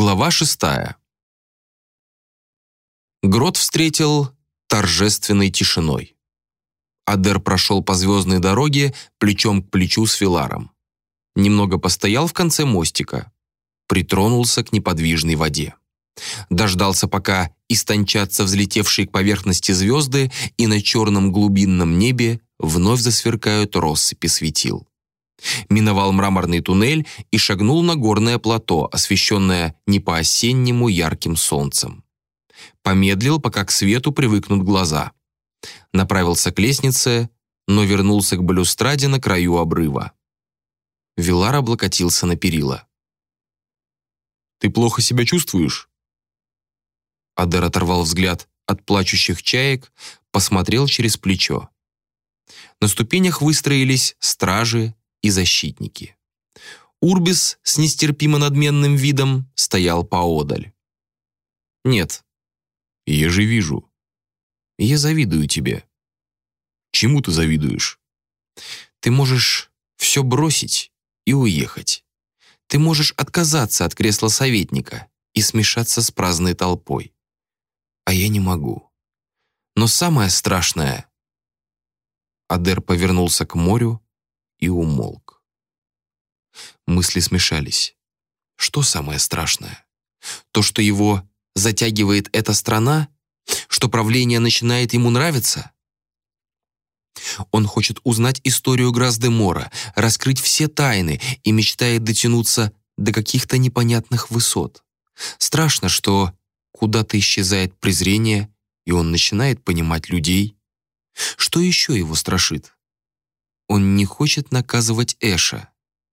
Глава шестая. Грот встретил торжественной тишиной. Адер прошел по звездной дороге плечом к плечу с Филаром. Немного постоял в конце мостика, притронулся к неподвижной воде. Дождался, пока истончатся взлетевшие к поверхности звезды и на черном глубинном небе вновь засверкают россыпи светил миновал мраморный туннель и шагнул на горное плато, освещенное не по-осеннему ярким солнцем. Помедлил, пока к свету привыкнут глаза. Направился к лестнице, но вернулся к балюстраде на краю обрыва. Вилар облокотился на перила. «Ты плохо себя чувствуешь?» Адер оторвал взгляд от плачущих чаек, посмотрел через плечо. На ступенях выстроились стражи, и защитники. Урбис с нестерпимо надменным видом стоял поодаль. «Нет, я же вижу. Я завидую тебе». «Чему ты завидуешь?» «Ты можешь все бросить и уехать. Ты можешь отказаться от кресла советника и смешаться с праздной толпой. А я не могу. Но самое страшное...» Адер повернулся к морю, и умолк. Мысли смешались. Что самое страшное? То, что его затягивает эта страна? Что правление начинает ему нравиться? Он хочет узнать историю Граздемора, раскрыть все тайны и мечтает дотянуться до каких-то непонятных высот. Страшно, что куда-то исчезает презрение, и он начинает понимать людей. Что еще его страшит? Он не хочет наказывать Эша.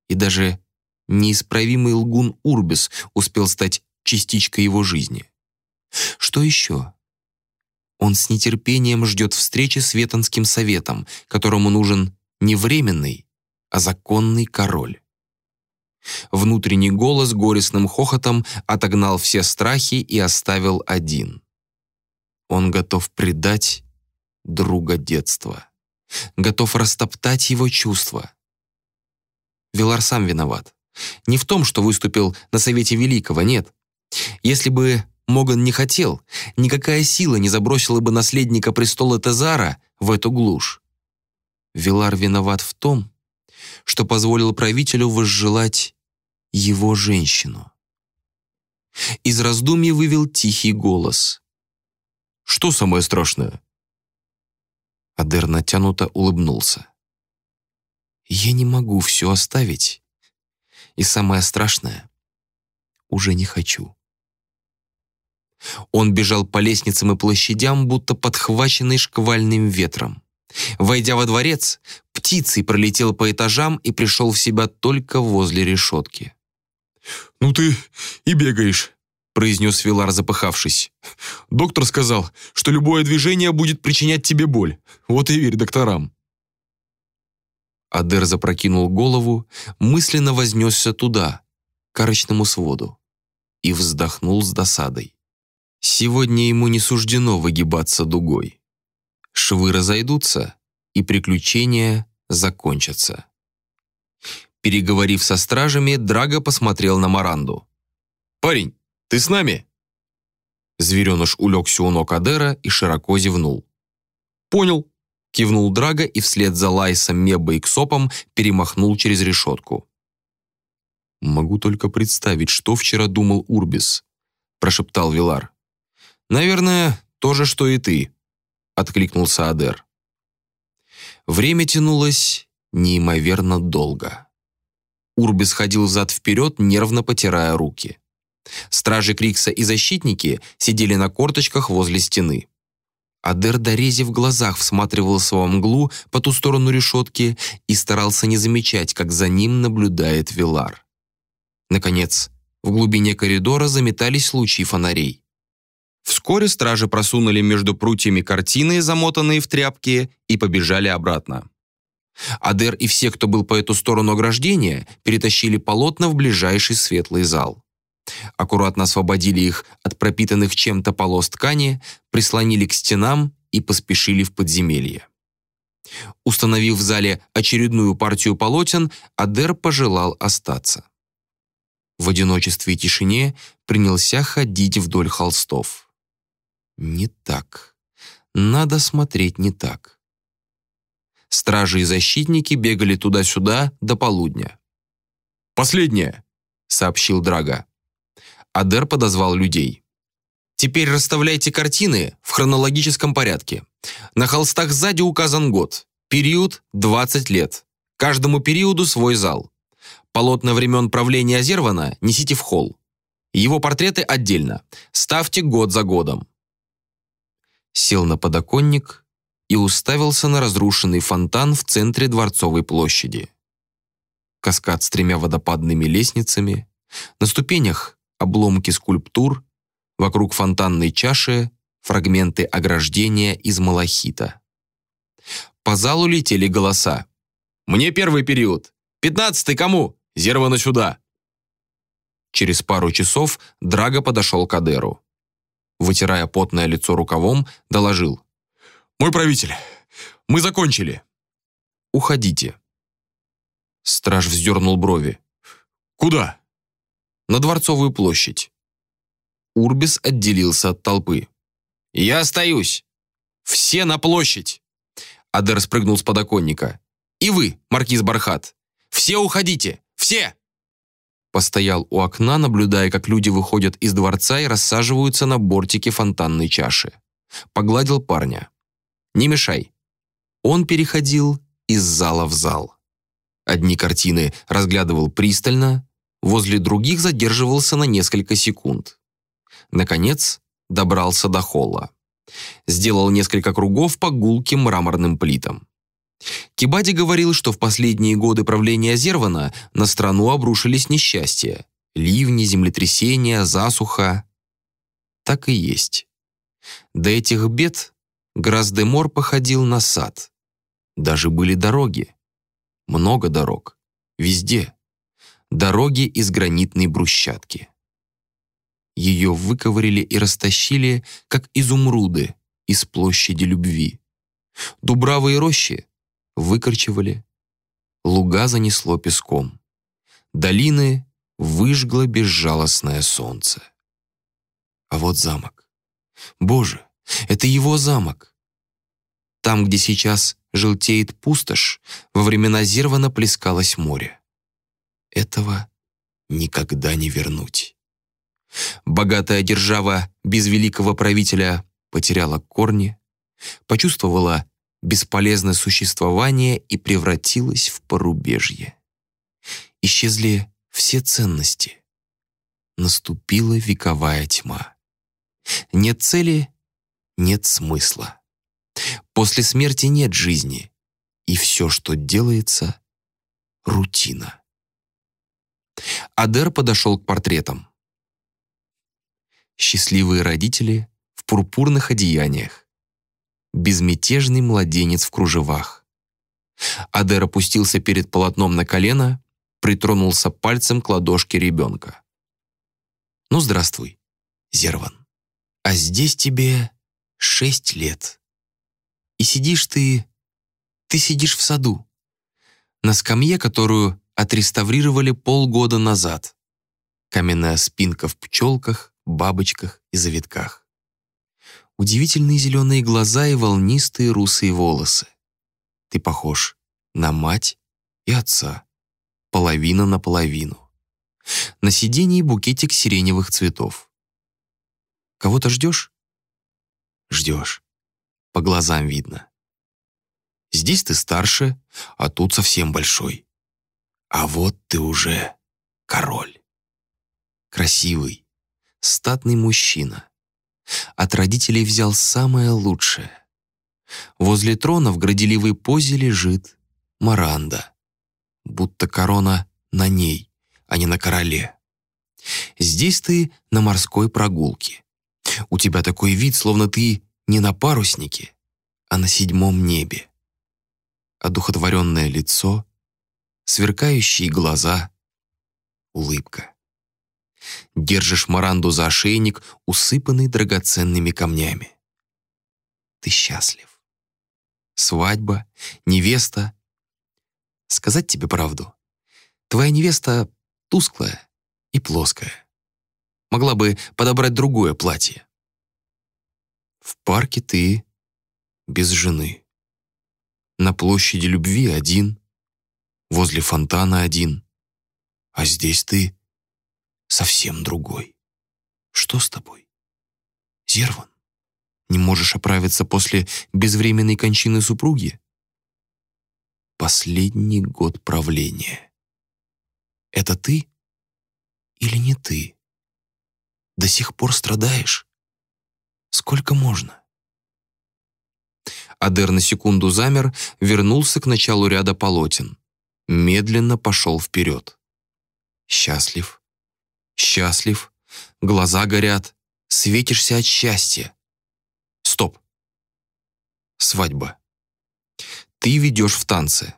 И даже неисправимый лгун Урбис успел стать частичкой его жизни. Что еще? Он с нетерпением ждет встречи с Ветонским советом, которому нужен не временный, а законный король. Внутренний голос горестным хохотом отогнал все страхи и оставил один. Он готов предать друга детства готов растоптать его чувства. Вилар сам виноват. Не в том, что выступил на Совете Великого, нет. Если бы Моган не хотел, никакая сила не забросила бы наследника престола Тезара в эту глушь. Вилар виноват в том, что позволил правителю возжелать его женщину. Из раздумья вывел тихий голос. «Что самое страшное? Адер натянуто улыбнулся. «Я не могу все оставить. И самое страшное — уже не хочу». Он бежал по лестницам и площадям, будто подхваченный шквальным ветром. Войдя во дворец, птицей пролетел по этажам и пришел в себя только возле решетки. «Ну ты и бегаешь», произнес Вилар, запыхавшись. «Доктор сказал, что любое движение будет причинять тебе боль. Вот и верь докторам». Адер запрокинул голову, мысленно вознесся туда, к арочному своду, и вздохнул с досадой. Сегодня ему не суждено выгибаться дугой. Швы разойдутся, и приключения закончатся. Переговорив со стражами, Драго посмотрел на Маранду. «Парень, ты с нами?» Звереныш улегся у ног Адера и широко зевнул. «Понял», — кивнул Драга и вслед за Лайсом, Мебой и Ксопом перемахнул через решетку. «Могу только представить, что вчера думал Урбис», — прошептал Вилар. «Наверное, то же, что и ты», — откликнулся Адер. Время тянулось неимоверно долго. Урбис ходил взад-вперед, нервно потирая руки. Стражи Крикса и защитники сидели на корточках возле стены. Адер дорези в глазах всматривался во мглу по ту сторону решетки и старался не замечать, как за ним наблюдает Вилар. Наконец, в глубине коридора заметались лучи фонарей. Вскоре стражи просунули между прутьями картины, замотанные в тряпки, и побежали обратно. Адер и все, кто был по эту сторону ограждения, перетащили полотна в ближайший светлый зал аккуратно освободили их от пропитанных чем-то полос ткани, прислонили к стенам и поспешили в подземелье. Установив в зале очередную партию полотен, Адер пожелал остаться. в одиночестве и тишине принялся ходить вдоль холстов. Не так. Надо смотреть не так. Стражи и защитники бегали туда-сюда до полудня. «Последнее!» — сообщил Драга. Адер подозвал людей. «Теперь расставляйте картины в хронологическом порядке. На холстах сзади указан год. Период — 20 лет. Каждому периоду свой зал. Полотна времен правления Азервана несите в холл. Его портреты отдельно. Ставьте год за годом. Сел на подоконник и уставился на разрушенный фонтан в центре Дворцовой площади. Каскад с тремя водопадными лестницами, на ступенях обломки скульптур, вокруг фонтанной чаши фрагменты ограждения из малахита. По залу летели голоса. «Мне первый период! Пятнадцатый кому? Зервана сюда!» Через пару часов Драго подошел к Адеру. Вытирая потное лицо рукавом, доложил. «Мой правитель, мы закончили!» «Уходите!» Страж вздернул брови. «Куда?» «На Дворцовую площадь». Урбис отделился от толпы. «Я остаюсь! Все на площадь!» Адер спрыгнул с подоконника. «И вы, маркиз Бархат! Все уходите! Все!» Постоял у окна, наблюдая, как люди выходят из дворца и рассаживаются на бортике фонтанной чаши. Погладил парня. «Не мешай». Он переходил из зала в зал. Одни картины разглядывал пристально, возле других задерживался на несколько секунд. Наконец, добрался до холла. Сделал несколько кругов по гулким мраморным плитам. Кибади говорил, что в последние годы правления Зервана на страну обрушились несчастья. Ливни, землетрясения, засуха. Так и есть. До этих бед Грас-де-Мор походил на сад. Даже были дороги. Много дорог. Везде. Дороги из гранитной брусчатки. Ее выковырили и растащили, как изумруды, из площади любви. Дубравы и рощи выкорчевали. Луга занесло песком. Долины выжгло безжалостное солнце. А вот замок. Боже, это его замок. Там, где сейчас желтеет пустошь, во времена Зервана плескалось море. Этого никогда не вернуть. Богатая держава без великого правителя потеряла корни, почувствовала бесполезное существование и превратилась в порубежье. Исчезли все ценности. Наступила вековая тьма. Нет цели, нет смысла. После смерти нет жизни, и все, что делается — рутина. Адер подошел к портретам. Счастливые родители в пурпурных одеяниях. Безмятежный младенец в кружевах. Адер опустился перед полотном на колено, притронулся пальцем к ладошке ребенка. «Ну, здравствуй, Зерван. А здесь тебе шесть лет. И сидишь ты... Ты сидишь в саду. На скамье, которую отреставрировали полгода назад. Каменная спинка в пчелках, бабочках и завитках. Удивительные зеленые глаза и волнистые русые волосы. Ты похож на мать и отца. Половина на половину. На сиденье букетик сиреневых цветов. Кого-то ждешь? Ждешь. По глазам видно. Здесь ты старше, а тут совсем большой. А вот ты уже король. Красивый, статный мужчина. От родителей взял самое лучшее. Возле трона в градиливой позе лежит Маранда, будто корона на ней, а не на короле. Здесь ты на морской прогулке. У тебя такой вид, словно ты не на паруснике, а на седьмом небе. Одухотворенное лицо, сверкающие глаза, улыбка. Держишь Маранду за ошейник, усыпанный драгоценными камнями. Ты счастлив. Свадьба, невеста. Сказать тебе правду. Твоя невеста тусклая И плоская. Могла бы подобрать другое платье. В парке ты без жены. На площади любви один, возле фонтана один. А здесь ты совсем другой. Что с тобой? Зерван, не можешь оправиться после безвременной кончины супруги? Последний год правления. Это ты или не ты? До сих пор страдаешь? Сколько можно? Адер на секунду замер, вернулся к началу ряда полотен. Медленно пошел вперед. Счастлив. Счастлив. Глаза горят. Светишься от счастья. Стоп. Свадьба. Ты ведешь в танце.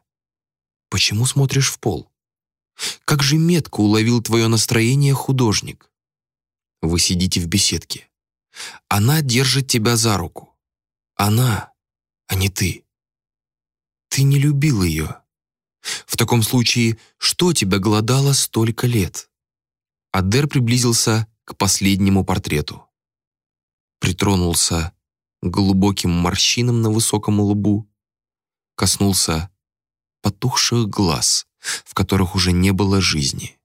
Почему смотришь в пол? Как же метко уловил твое настроение художник. Вы сидите в беседке. Она держит тебя за руку. Она, а не ты. Ты не любил ее. В таком случае, что тебя голодало столько лет? Адер приблизился к последнему портрету. Притронулся к глубоким морщинам на высоком лбу, коснулся потухших глаз, в которых уже не было жизни.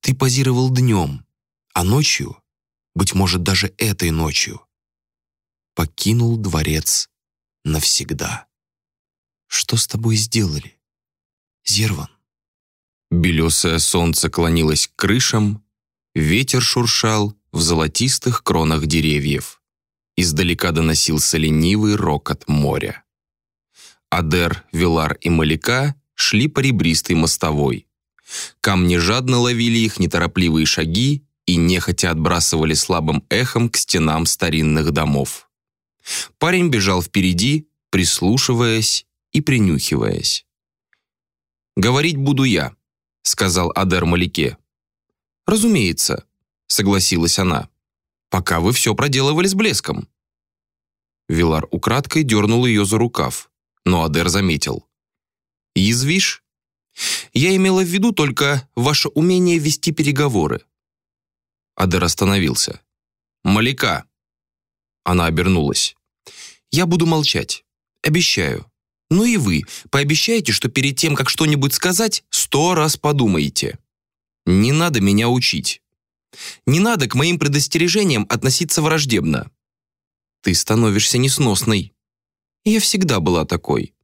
Ты позировал днем, а ночью, быть может, даже этой ночью, покинул дворец навсегда. Что с тобой сделали? Зерван. Белесое солнце клонилось к крышам, ветер шуршал в золотистых кронах деревьев. Издалека доносился ленивый рокот моря. Адер, Вилар и Маляка шли по ребристой мостовой. Камни жадно ловили их неторопливые шаги и нехотя отбрасывали слабым эхом к стенам старинных домов. Парень бежал впереди, прислушиваясь и принюхиваясь. «Говорить буду я», — сказал Адер Малике. «Разумеется», — согласилась она, «пока вы все проделывали с блеском». Вилар украдкой дернул ее за рукав, но Адер заметил. «Язвишь? Я имела в виду только ваше умение вести переговоры». Адер остановился. «Маляка!» Она обернулась. «Я буду молчать. Обещаю. Ну и вы, пообещайте, что перед тем, как что-нибудь сказать, сто раз подумаете. Не надо меня учить. Не надо к моим предостережениям относиться враждебно. Ты становишься несносной. Я всегда была такой.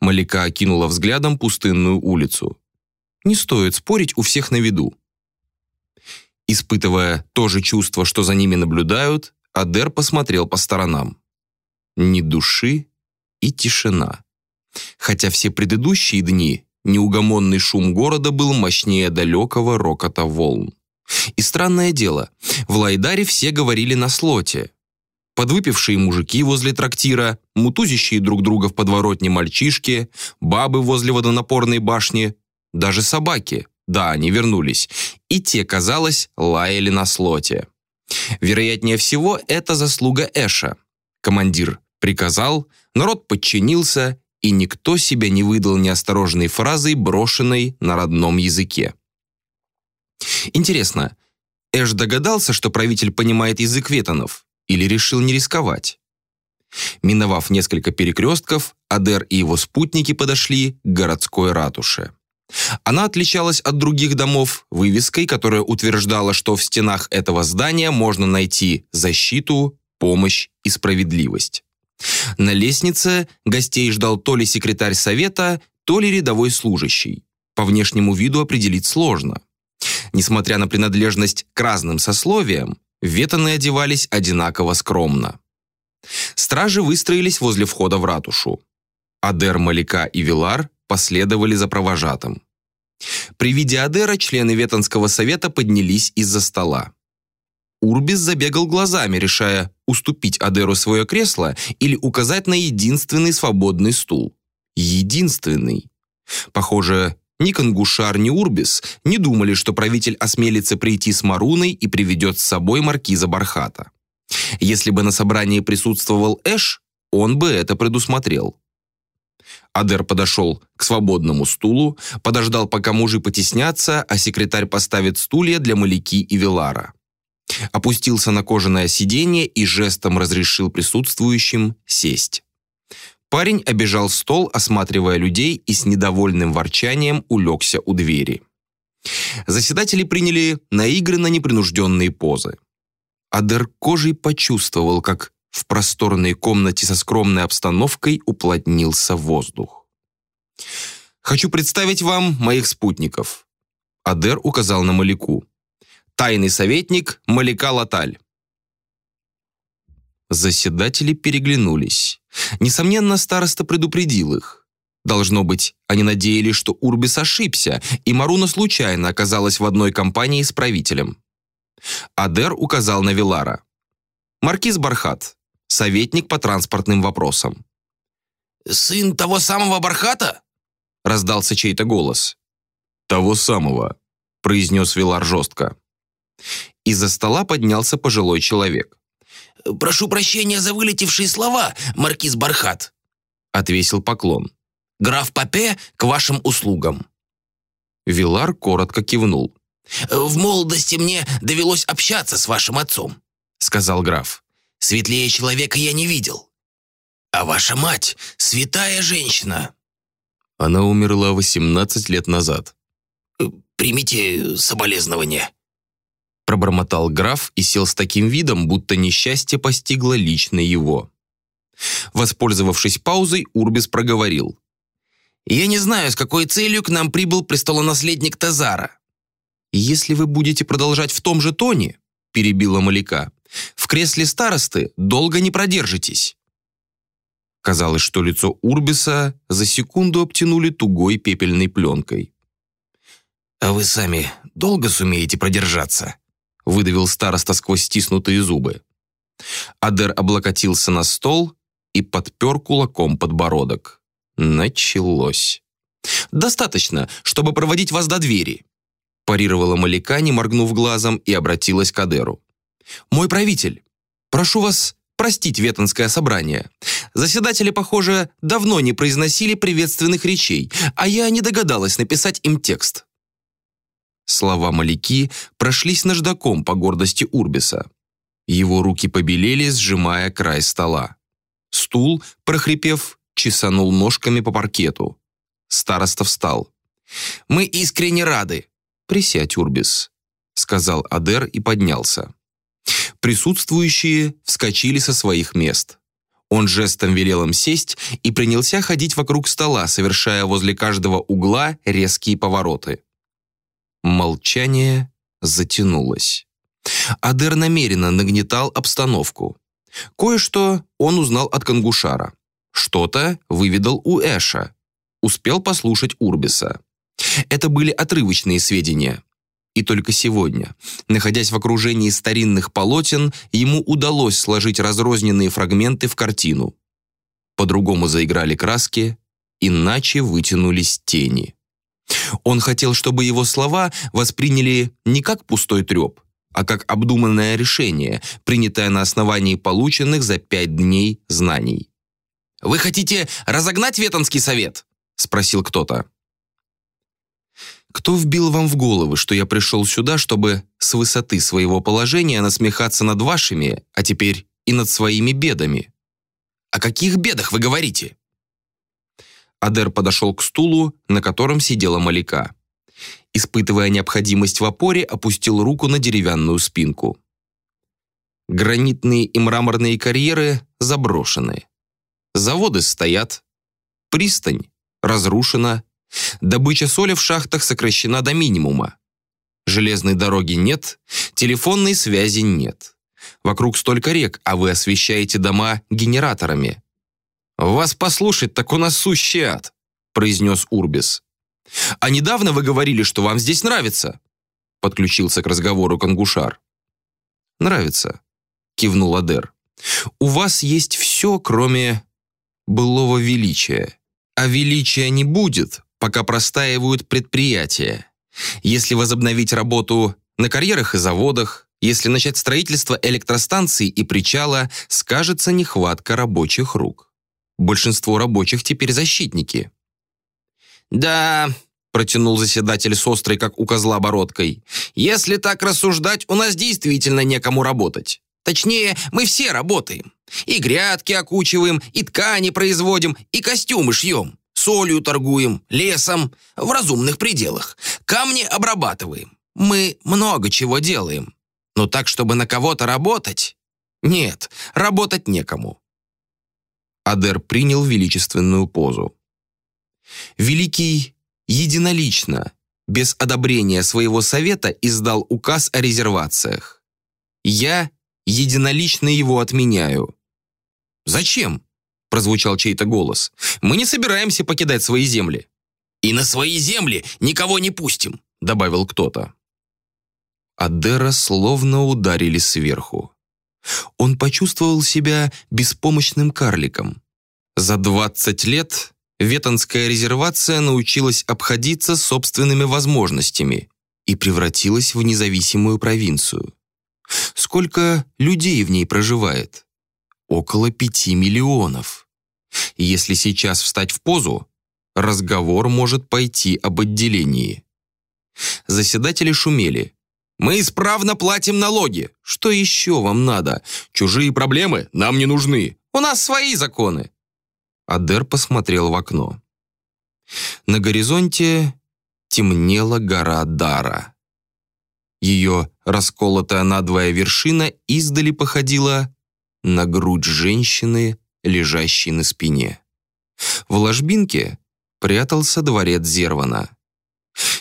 Малика окинула взглядом пустынную улицу. Не стоит спорить у всех на виду. Испытывая то же чувство, что за ними наблюдают, Адер посмотрел по сторонам. Ни души, и тишина. Хотя все предыдущие дни неугомонный шум города был мощнее далекого рокота волн. И странное дело, в Лайдаре все говорили на слоте. Подвыпившие мужики возле трактира, мутузящие друг друга в подворотне мальчишки, бабы возле водонапорной башни, даже собаки, да, они вернулись, и те, казалось, лаяли на слоте. Вероятнее всего, это заслуга Эша. Командир приказал, народ подчинился, и никто себя не выдал неосторожной фразой, брошенной на родном языке. Интересно, Эш догадался, что правитель понимает язык ветонов, или решил не рисковать? Миновав несколько перекрестков, Адер и его спутники подошли к городской ратуше. Она отличалась от других домов вывеской, которая утверждала, что в стенах этого здания можно найти защиту, помощь и справедливость. На лестнице гостей ждал то ли секретарь совета, то ли рядовой служащий. По внешнему виду определить сложно. Несмотря на принадлежность к разным сословиям, ветаны одевались одинаково скромно. Стражи выстроились возле входа в ратушу. Адер, Малика и Вилар последовали за провожатым. При виде Адера члены Ветанского совета поднялись из-за стола. Урбис забегал глазами, решая, уступить Адеру свое кресло или указать на единственный свободный стул. Единственный. Похоже, ни Кангушар, ни Урбис не думали, что правитель осмелится прийти с Маруной и приведет с собой маркиза Бархата. Если бы на собрании присутствовал Эш, он бы это предусмотрел. Адер подошел к свободному стулу, подождал, пока мужи потеснятся, а секретарь поставит стулья для Маляки и Вилара. Опустился на кожаное сиденье и жестом разрешил присутствующим сесть. Парень обежал стол, осматривая людей и с недовольным ворчанием улегся у двери. Заседатели приняли наигранно непринужденные позы. Адер кожей почувствовал, как в просторной комнате со скромной обстановкой уплотнился воздух. «Хочу представить вам моих спутников». Адер указал на Маляку. «Тайный советник Маляка Латаль». Заседатели переглянулись. Несомненно, староста предупредил их. Должно быть, они надеялись, что Урбис ошибся, и Маруна случайно оказалась в одной компании с правителем. Адер указал на Вилара. «Маркиз Бархат, советник по транспортным вопросам». «Сын того самого Бархата?» раздался чей-то голос. «Того самого», произнес Вилар жестко. Из-за стола поднялся пожилой человек. «Прошу прощения за вылетевшие слова, маркиз Бархат», отвесил поклон. «Граф Папе к вашим услугам». Вилар коротко кивнул. «В молодости мне довелось общаться с вашим отцом», сказал граф. «Светлее человека я не видел. А ваша мать — святая женщина». Она умерла 18 лет назад. «Примите соболезнования», пробормотал граф и сел с таким видом, будто несчастье постигло лично его. Воспользовавшись паузой, Урбис проговорил. «Я не знаю, с какой целью к нам прибыл престолонаследник Тазара». «Если вы будете продолжать в том же тоне», — перебила Маляка, «в кресле старосты долго не продержитесь». Казалось, что лицо Урбиса за секунду обтянули тугой пепельной пленкой. «А вы сами долго сумеете продержаться?» Выдавил староста сквозь стиснутые зубы. Адер облокотился на стол и подпер кулаком подбородок. Началось. «Достаточно, чтобы проводить вас до двери», парировала Маляка, не моргнув глазом, и обратилась к Адеру. «Мой правитель, прошу вас простить Ветонское собрание. Заседатели, похоже, давно не произносили приветственных речей, а я не догадалась написать им текст. Слова Маляки прошлись наждаком по гордости Урбиса. Его руки побелели, сжимая край стола. Стул, прохрипев, чесанул ножками по паркету. Староста встал. «Мы искренне рады!» «Присядь, Урбис», — сказал Адер и поднялся. Присутствующие вскочили со своих мест. Он жестом велел им сесть и принялся ходить вокруг стола, совершая возле каждого угла резкие повороты. Молчание затянулось. Адер намеренно нагнетал обстановку. Кое-что он узнал от Кангушара. Что-то выведал у Эша. Успел послушать Урбиса. Это были отрывочные сведения. И только сегодня, находясь в окружении старинных полотен, ему удалось сложить разрозненные фрагменты в картину. По-другому заиграли краски, иначе вытянулись тени. Он хотел, чтобы его слова восприняли не как пустой треп, а как обдуманное решение, принятое на основании полученных за пять дней знаний. «Вы хотите разогнать Ветонский совет?» – спросил кто-то. «Кто вбил вам в голову, что я пришел сюда, чтобы с высоты своего положения насмехаться над вашими, а теперь и над своими бедами?» «О каких бедах вы говорите?» Адер подошел к стулу, на котором сидела Маляка. Испытывая необходимость в опоре, опустил руку на деревянную спинку. Гранитные и мраморные карьеры заброшены. Заводы стоят. Пристань разрушена. Добыча соли в шахтах сокращена до минимума. Железной дороги нет, телефонной связи нет. Вокруг столько рек, а вы освещаете дома генераторами. «Вас послушать, так у нас сущий ад», — произнес Урбис. «А недавно вы говорили, что вам здесь нравится», — подключился к разговору Кангушар. «Нравится», — кивнул Адер. «У вас есть все, кроме былого величия. А величия не будет, пока простаивают предприятия. Если возобновить работу на карьерах и заводах, если начать строительство электростанций и причала, скажется нехватка рабочих рук. Большинство рабочих теперь защитники. «Да», — протянул заседатель с острой, как у козла, бородкой, «если так рассуждать, у нас действительно некому работать. Точнее, мы все работаем. И грядки окучиваем, и ткани производим, и костюмы шьем, солью торгуем, лесом, в разумных пределах, камни обрабатываем. Мы много чего делаем. Но так, чтобы на кого-то работать? Нет, работать некому. Адер принял величественную позу. Великий единолично, без одобрения своего совета, издал указ о резервациях. Я единолично его отменяю. «Зачем?» – прозвучал чей-то голос. «Мы не собираемся покидать свои земли». «И на свои земли никого не пустим», – добавил кто-то. Адера словно ударили сверху. Он почувствовал себя беспомощным карликом. За 20 лет Ветонская резервация научилась обходиться собственными возможностями и превратилась в независимую провинцию. Сколько людей в ней проживает? Около пяти миллионов. Если сейчас встать в позу, разговор может пойти об отделении. Заседатели шумели. Мы исправно платим налоги. Что еще вам надо? Чужие проблемы нам не нужны. У нас свои законы. Адер посмотрел в окно. На горизонте темнела гора Дара. Ее расколотая надвое вершина издали походила на грудь женщины, лежащей на спине. В ложбинке прятался дворец Зервана.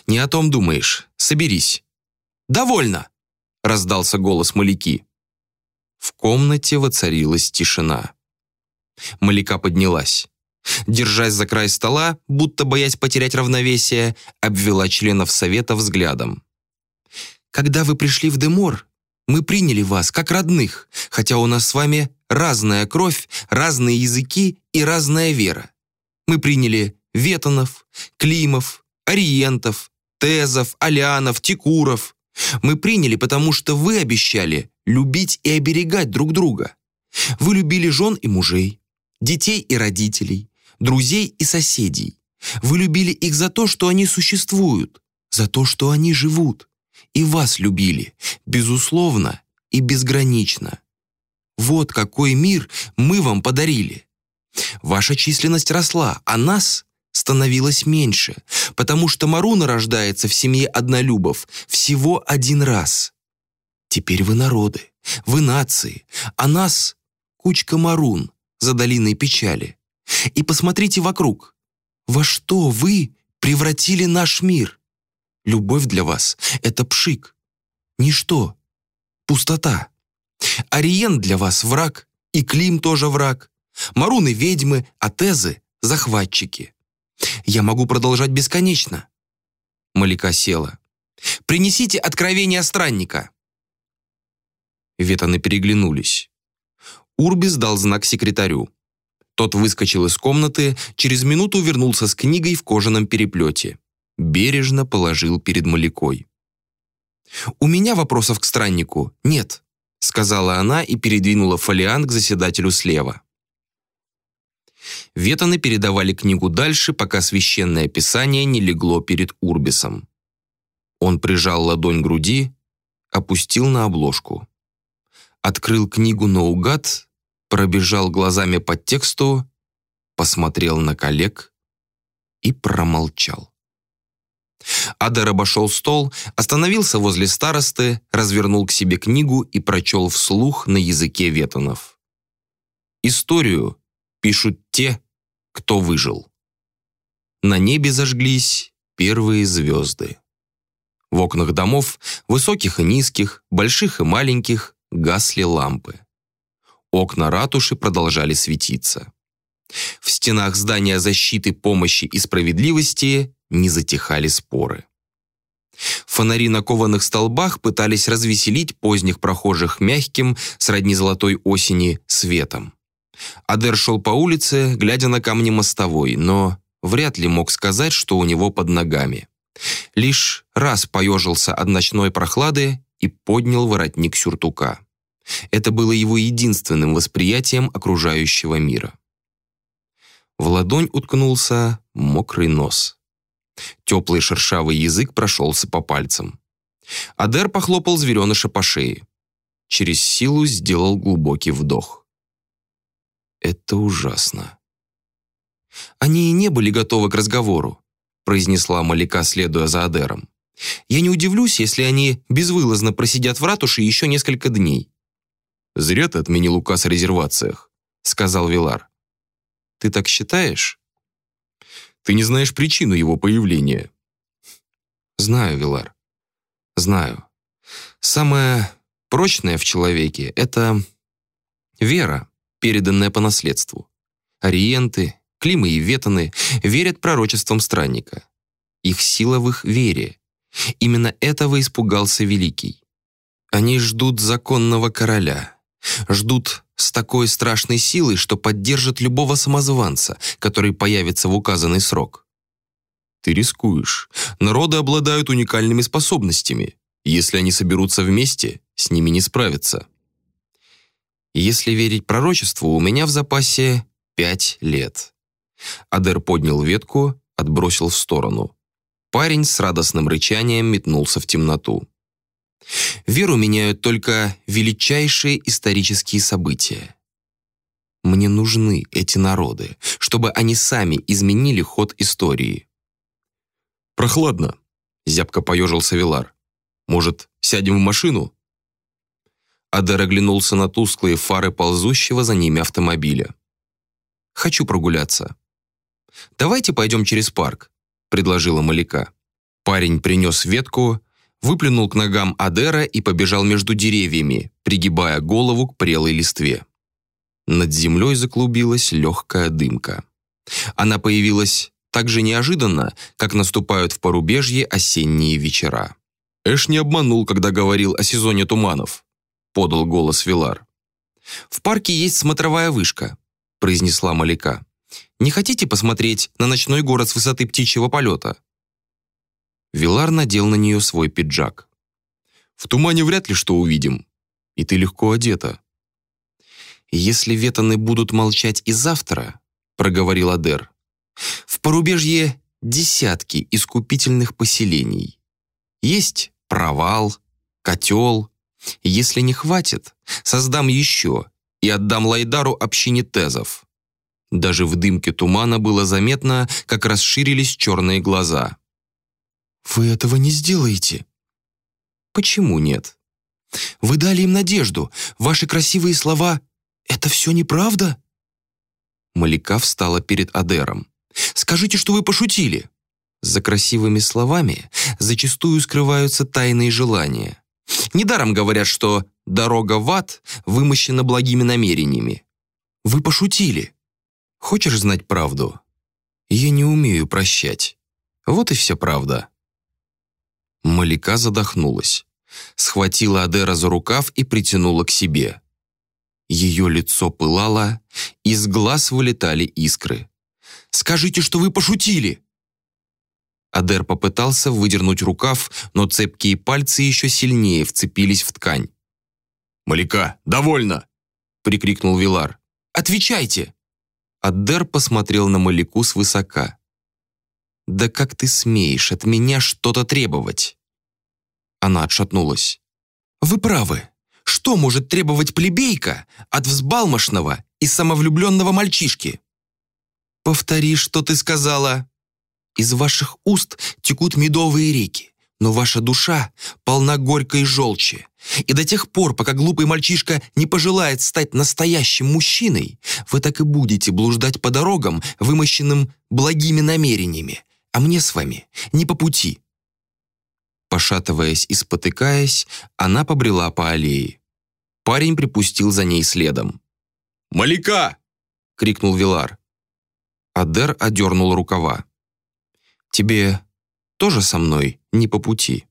«Не о том думаешь. Соберись. «Довольно!» — раздался голос Маляки. В комнате воцарилась тишина. Маляка поднялась. Держась за край стола, будто боясь потерять равновесие, обвела членов совета взглядом. «Когда вы пришли в Демор, мы приняли вас как родных, хотя у нас с вами разная кровь, разные языки и разная вера. Мы приняли Ветонов, Климов, Ориентов, Тезов, Алянов, Текуров, мы приняли, потому что вы обещали любить и оберегать друг друга. Вы любили жен и мужей, детей и родителей, друзей и соседей. Вы любили их за то, что они существуют, за то, что они живут. И вас любили, безусловно и безгранично. Вот какой мир мы вам подарили. Ваша численность росла, а нас становилось меньше, потому что Маруна рождается в семье однолюбов всего один раз. Теперь вы народы, вы нации, а нас — кучка Марун за долиной печали. И посмотрите вокруг. Во что вы превратили наш мир? Любовь для вас — это пшик. Ничто. Пустота. Ориент для вас — враг, и Клим тоже враг. Маруны — ведьмы, а Тезы — захватчики. Я могу продолжать бесконечно». Малика села. «Принесите откровение странника». Ветаны переглянулись. Урбис дал знак секретарю. Тот выскочил из комнаты, через минуту вернулся с книгой в кожаном переплете. Бережно положил перед Маликой. «У меня вопросов к страннику нет», сказала она и передвинула фолиант к заседателю слева. Ветаны передавали книгу дальше, пока священное писание не легло перед Урбисом. Он прижал ладонь к груди, опустил на обложку. Открыл книгу наугад, пробежал глазами по тексту, посмотрел на коллег и промолчал. Адер обошел стол, остановился возле старосты, развернул к себе книгу и прочел вслух на языке ветанов. Историю, пишут те, кто выжил. На небе зажглись первые звезды. В окнах домов, высоких и низких, больших и маленьких, гасли лампы. Окна ратуши продолжали светиться. В стенах здания защиты, помощи и справедливости не затихали споры. Фонари на кованых столбах пытались развеселить поздних прохожих мягким, сродни золотой осени, светом. Адер шел по улице, глядя на камни мостовой, но вряд ли мог сказать, что у него под ногами. Лишь раз поежился от ночной прохлады и поднял воротник сюртука. Это было его единственным восприятием окружающего мира. В ладонь уткнулся мокрый нос. Теплый шершавый язык прошелся по пальцам. Адер похлопал звереныша по шее. Через силу сделал глубокий вдох. Это ужасно. Они и не были готовы к разговору, произнесла Малика, следуя за Адером. Я не удивлюсь, если они безвылазно просидят в ратуше еще несколько дней. «Зря ты отменил указ о резервациях», — сказал Вилар. «Ты так считаешь?» «Ты не знаешь причину его появления». «Знаю, Вилар. Знаю. Самое прочное в человеке — это вера, переданная по наследству. Ориенты, Климы и Ветаны верят пророчествам странника. Их сила в их вере. Именно этого испугался Великий. Они ждут законного короля, Ждут с такой страшной силой, что поддержат любого самозванца, который появится в указанный срок. Ты рискуешь. Народы обладают уникальными способностями. Если они соберутся вместе, с ними не справиться. Если верить пророчеству, у меня в запасе пять лет. Адер поднял ветку, отбросил в сторону. Парень с радостным рычанием метнулся в темноту. Веру меняют только величайшие исторические события. Мне нужны эти народы, чтобы они сами изменили ход истории. «Прохладно», — зябко поежился Вилар. «Может, сядем в машину?» Адер оглянулся на тусклые фары ползущего за ними автомобиля. «Хочу прогуляться». «Давайте пойдем через парк», — предложила Маляка. Парень принес ветку, выплюнул к ногам Адера и побежал между деревьями, пригибая голову к прелой листве. Над землей заклубилась легкая дымка. Она появилась так же неожиданно, как наступают в порубежье осенние вечера. «Эш не обманул, когда говорил о сезоне туманов», — подал голос Вилар. «В парке есть смотровая вышка», — произнесла Малика. «Не хотите посмотреть на ночной город с высоты птичьего полета?» Вилар надел на нее свой пиджак. «В тумане вряд ли что увидим. И ты легко одета». «Если ветаны будут молчать и завтра», — проговорил Адер, «в порубежье десятки искупительных поселений. Есть провал, котел. Если не хватит, создам еще и отдам Лайдару общине тезов». Даже в дымке тумана было заметно, как расширились черные глаза. «Вы этого не сделаете». «Почему нет?» «Вы дали им надежду. Ваши красивые слова — это все неправда?» Малика встала перед Адером. «Скажите, что вы пошутили». За красивыми словами зачастую скрываются тайные желания. Недаром говорят, что дорога в ад вымощена благими намерениями. Вы пошутили. Хочешь знать правду? Я не умею прощать. Вот и вся правда. Малика задохнулась. Схватила Адера за рукав и притянула к себе. Ее лицо пылало, из глаз вылетали искры. «Скажите, что вы пошутили!» Адер попытался выдернуть рукав, но цепкие пальцы еще сильнее вцепились в ткань. «Малика, довольно!» — прикрикнул Вилар. «Отвечайте!» Адер посмотрел на Малику свысока. «Да как ты смеешь от меня что-то требовать?» Она отшатнулась. «Вы правы. Что может требовать плебейка от взбалмошного и самовлюбленного мальчишки?» «Повтори, что ты сказала». «Из ваших уст текут медовые реки, но ваша душа полна горькой желчи. И до тех пор, пока глупый мальчишка не пожелает стать настоящим мужчиной, вы так и будете блуждать по дорогам, вымощенным благими намерениями, а мне с вами не по пути». Пошатываясь и спотыкаясь, она побрела по аллее. Парень припустил за ней следом. «Маляка!» — крикнул Вилар. Адер одернул рукава. «Тебе тоже со мной не по пути?»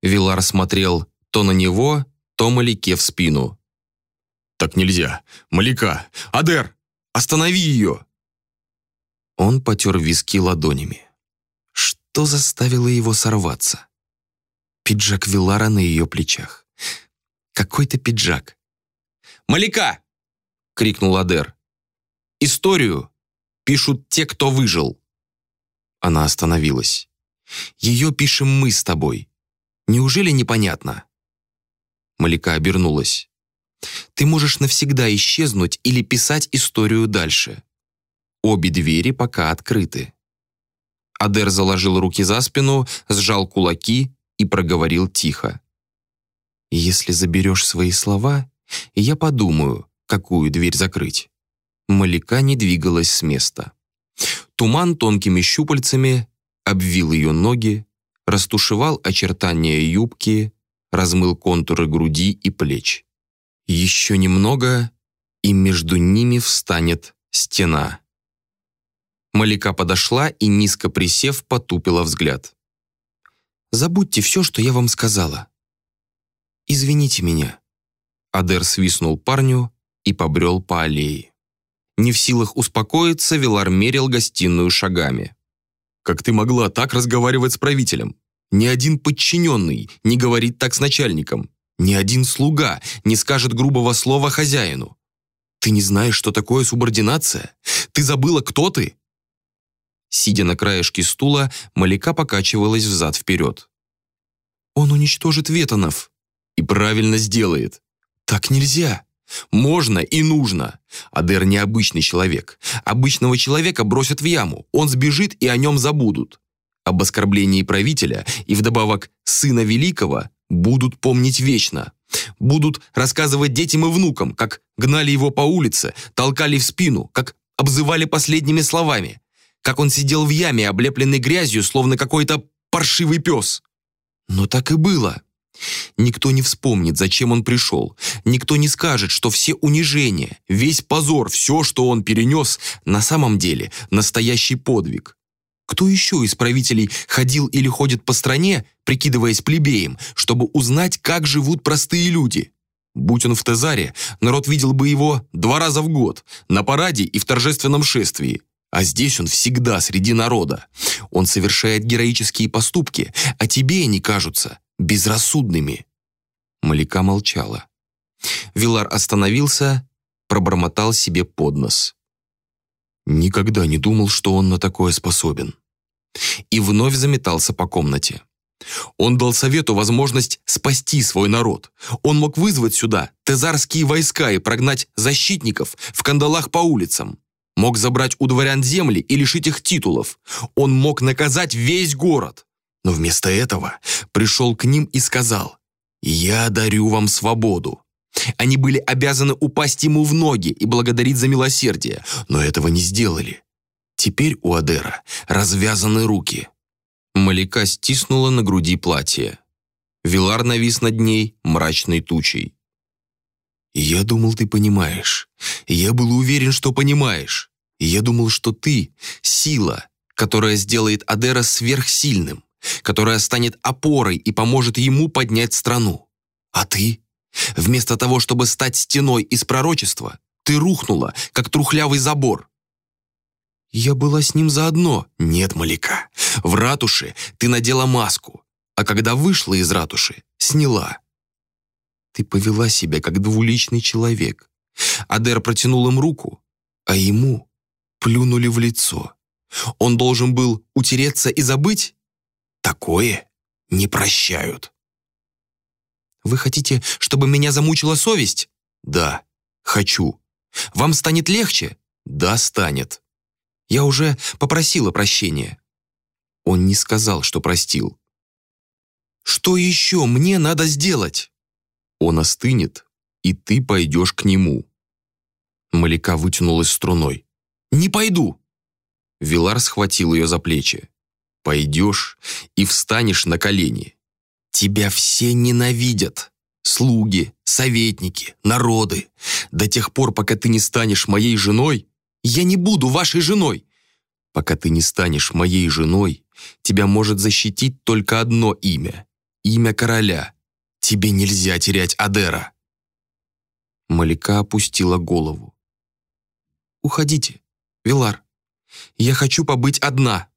Вилар смотрел то на него, то Маляке в спину. «Так нельзя! Маляка! Адер! Останови ее!» Он потер виски ладонями. Что заставило его сорваться? Пиджак Вилара на ее плечах. Какой-то пиджак. «Маляка!» — крикнул Адер. «Историю пишут те, кто выжил». Она остановилась. «Ее пишем мы с тобой. Неужели непонятно?» Малика обернулась. «Ты можешь навсегда исчезнуть или писать историю дальше. Обе двери пока открыты». Адер заложил руки за спину, сжал кулаки и проговорил тихо. «Если заберешь свои слова, я подумаю, какую дверь закрыть». Малика не двигалась с места. Туман тонкими щупальцами обвил ее ноги, растушевал очертания юбки, размыл контуры груди и плеч. Еще немного, и между ними встанет стена. Малика подошла и, низко присев, потупила взгляд. «Забудьте все, что я вам сказала. Извините меня». Адер свистнул парню и побрел по аллее. Не в силах успокоиться, Вилар мерил гостиную шагами. «Как ты могла так разговаривать с правителем? Ни один подчиненный не говорит так с начальником. Ни один слуга не скажет грубого слова хозяину. Ты не знаешь, что такое субординация? Ты забыла, кто ты?» Сидя на краешке стула, Малика покачивалась взад-вперед. «Он уничтожит Ветонов». «И правильно сделает. Так нельзя. Можно и нужно. Адер необычный человек. Обычного человека бросят в яму. Он сбежит, и о нем забудут. Об оскорблении правителя и вдобавок сына великого будут помнить вечно. Будут рассказывать детям и внукам, как гнали его по улице, толкали в спину, как обзывали последними словами как он сидел в яме, облепленный грязью, словно какой-то паршивый пес. Но так и было. Никто не вспомнит, зачем он пришел. Никто не скажет, что все унижения, весь позор, все, что он перенес, на самом деле настоящий подвиг. Кто еще из правителей ходил или ходит по стране, прикидываясь плебеем, чтобы узнать, как живут простые люди? Будь он в Тезаре, народ видел бы его два раза в год, на параде и в торжественном шествии. А здесь он всегда среди народа. Он совершает героические поступки, а тебе они кажутся безрассудными». Малика молчала. Вилар остановился, пробормотал себе под нос. Никогда не думал, что он на такое способен. И вновь заметался по комнате. Он дал совету возможность спасти свой народ. Он мог вызвать сюда тезарские войска и прогнать защитников в кандалах по улицам мог забрать у дворян земли и лишить их титулов. Он мог наказать весь город. Но вместо этого пришел к ним и сказал «Я дарю вам свободу». Они были обязаны упасть ему в ноги и благодарить за милосердие, но этого не сделали. Теперь у Адера развязаны руки. Малика стиснула на груди платье. Вилар навис над ней мрачной тучей. «Я думал, ты понимаешь. Я был уверен, что понимаешь. Я думал, что ты — сила, которая сделает Адера сверхсильным, которая станет опорой и поможет ему поднять страну. А ты? Вместо того, чтобы стать стеной из пророчества, ты рухнула, как трухлявый забор. Я была с ним заодно. Нет, Малика. В ратуше ты надела маску, а когда вышла из ратуши, сняла. Ты повела себя как двуличный человек. Адер протянул им руку, а ему плюнули в лицо. Он должен был утереться и забыть? Такое не прощают. Вы хотите, чтобы меня замучила совесть? Да, хочу. Вам станет легче? Да, станет. Я уже попросила прощения. Он не сказал, что простил. Что еще мне надо сделать? Он остынет, и ты пойдешь к нему». Малика вытянулась струной. «Не пойду!» Вилар схватил ее за плечи. «Пойдешь и встанешь на колени. Тебя все ненавидят. Слуги, советники, народы. До тех пор, пока ты не станешь моей женой, я не буду вашей женой. Пока ты не станешь моей женой, тебя может защитить только одно имя. Имя короля. Тебе нельзя терять Адера!» Малика опустила голову. «Уходите, Вилар. Я хочу побыть одна!»